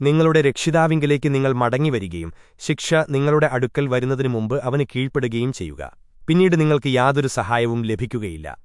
നിങ്ങളുടെ രക്ഷിതാവിങ്കിലേക്ക് നിങ്ങൾ മടങ്ങിവരികയും ശിക്ഷ നിങ്ങളുടെ അടുക്കൽ വരുന്നതിനു മുമ്പ് അവന് കീഴ്പ്പെടുകയും ചെയ്യുക. പിന്നീട് നിങ്ങൾക്ക് യാതൊരു സഹായവും ലഭിക്കുകയില്ല.